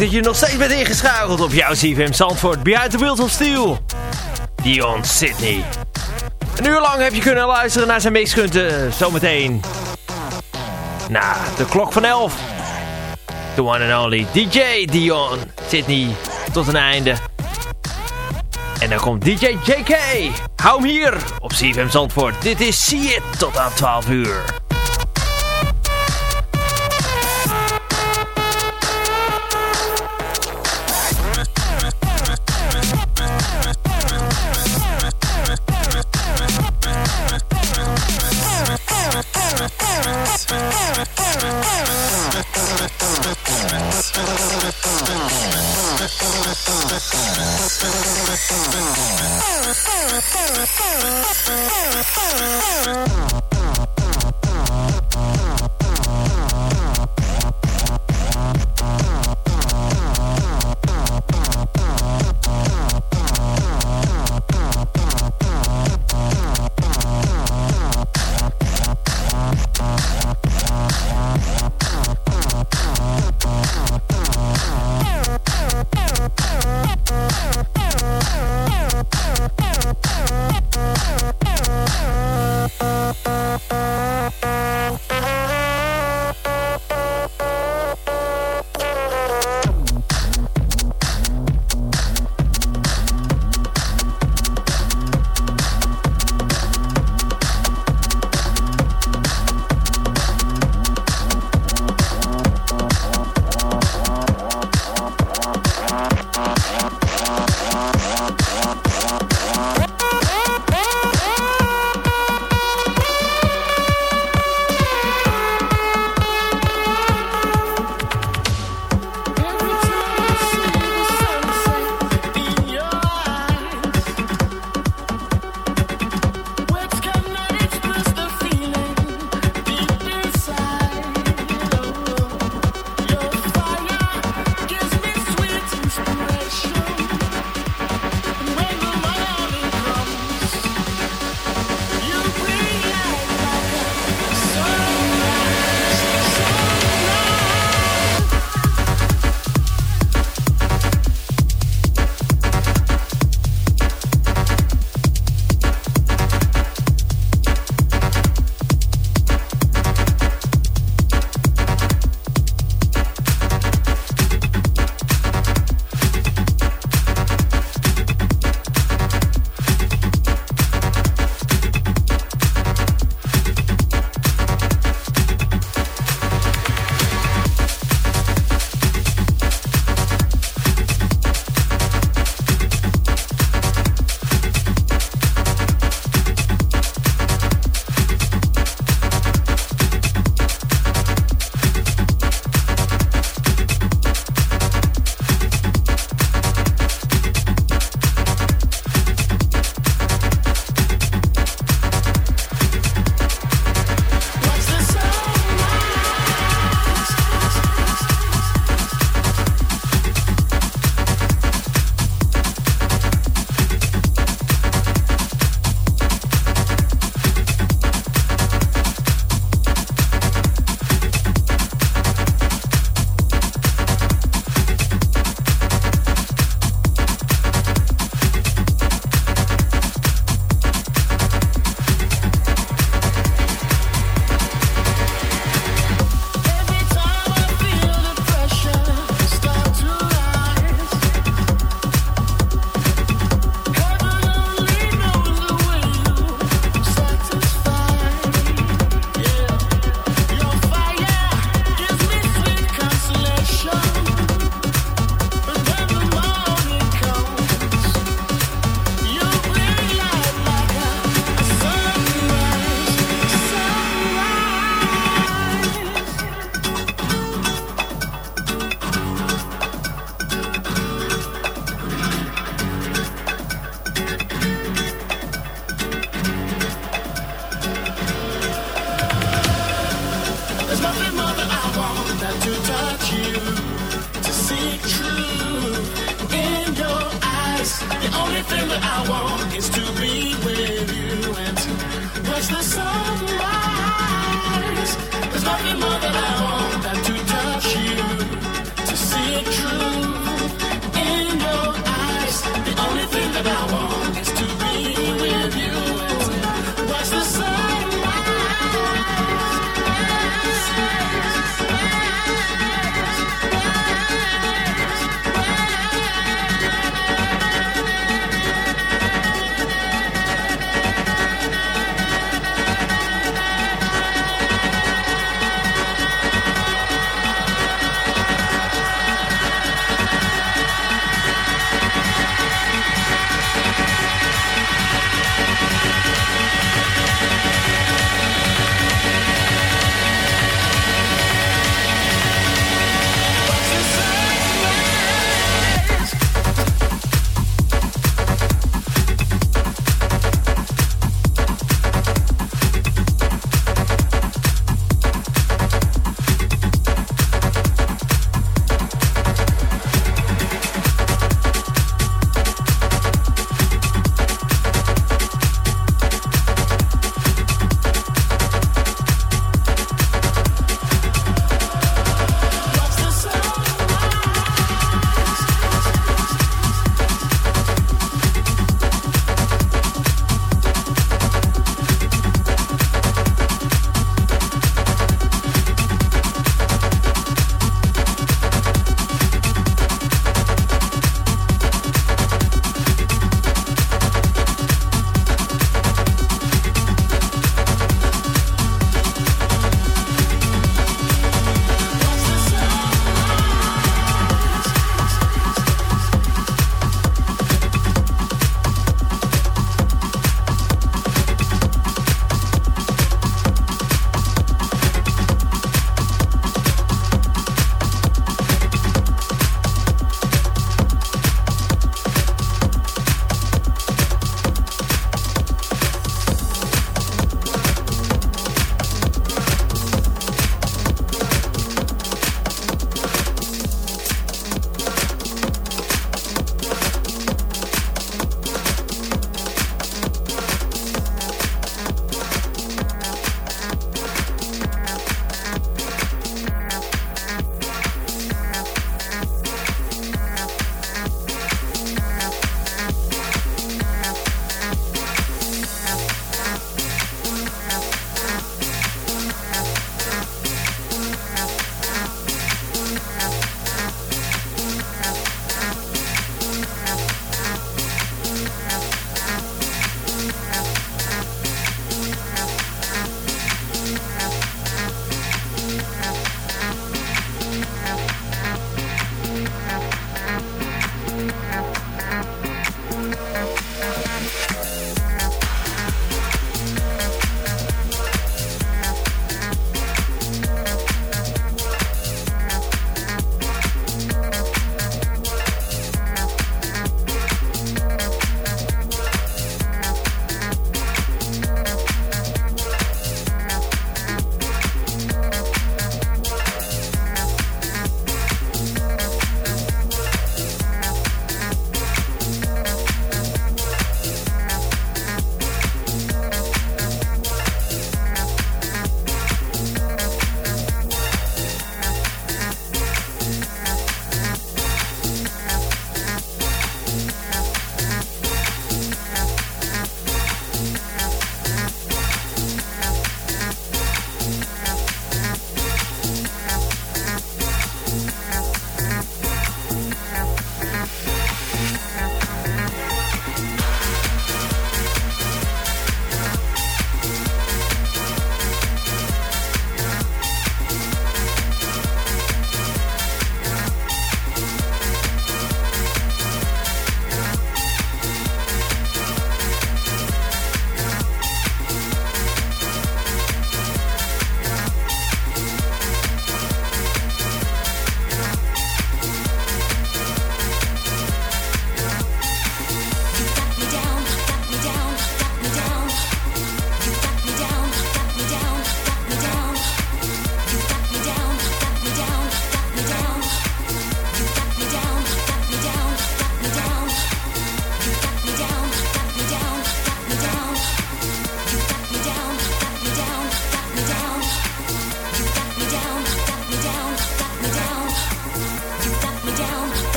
Dat je nog steeds bent ingeschakeld op jouw CFM Zandvoort. Behind the Wheels of Steel. Dion Sydney. Een uur lang heb je kunnen luisteren naar zijn mixkunten. Zometeen. Na de klok van 11. The one and only DJ Dion Sydney. Tot een einde. En dan komt DJ JK. Hou hem hier op CFM Zandvoort. Dit is See It tot aan 12 uur.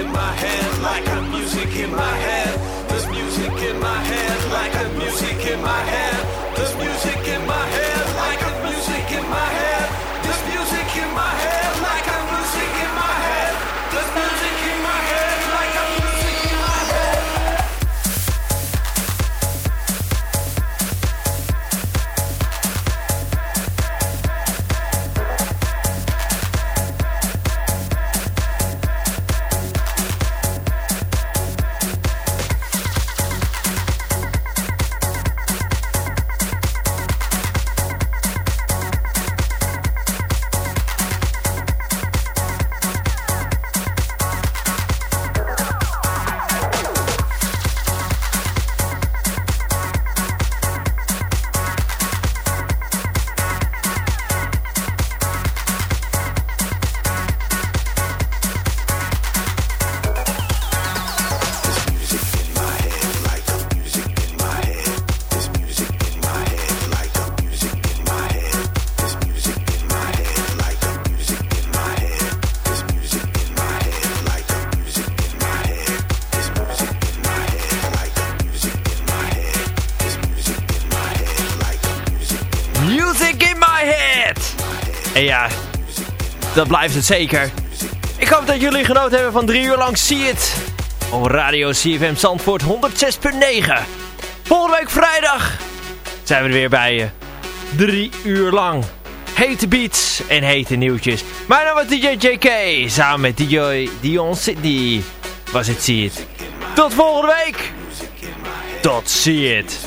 In my head, like a music in my head. There's music in my head, like a music in my head. Dat blijft het zeker. Ik hoop dat jullie genoten hebben van drie uur lang See It. Op radio CFM Zandvoort 106.9. Volgende week vrijdag zijn we er weer bij je. Drie uur lang. Hete beats en hete nieuwtjes. Mijn naam is DJ JK. Samen met DJ Dion Sydney was het See It. Tot volgende week. Tot See It.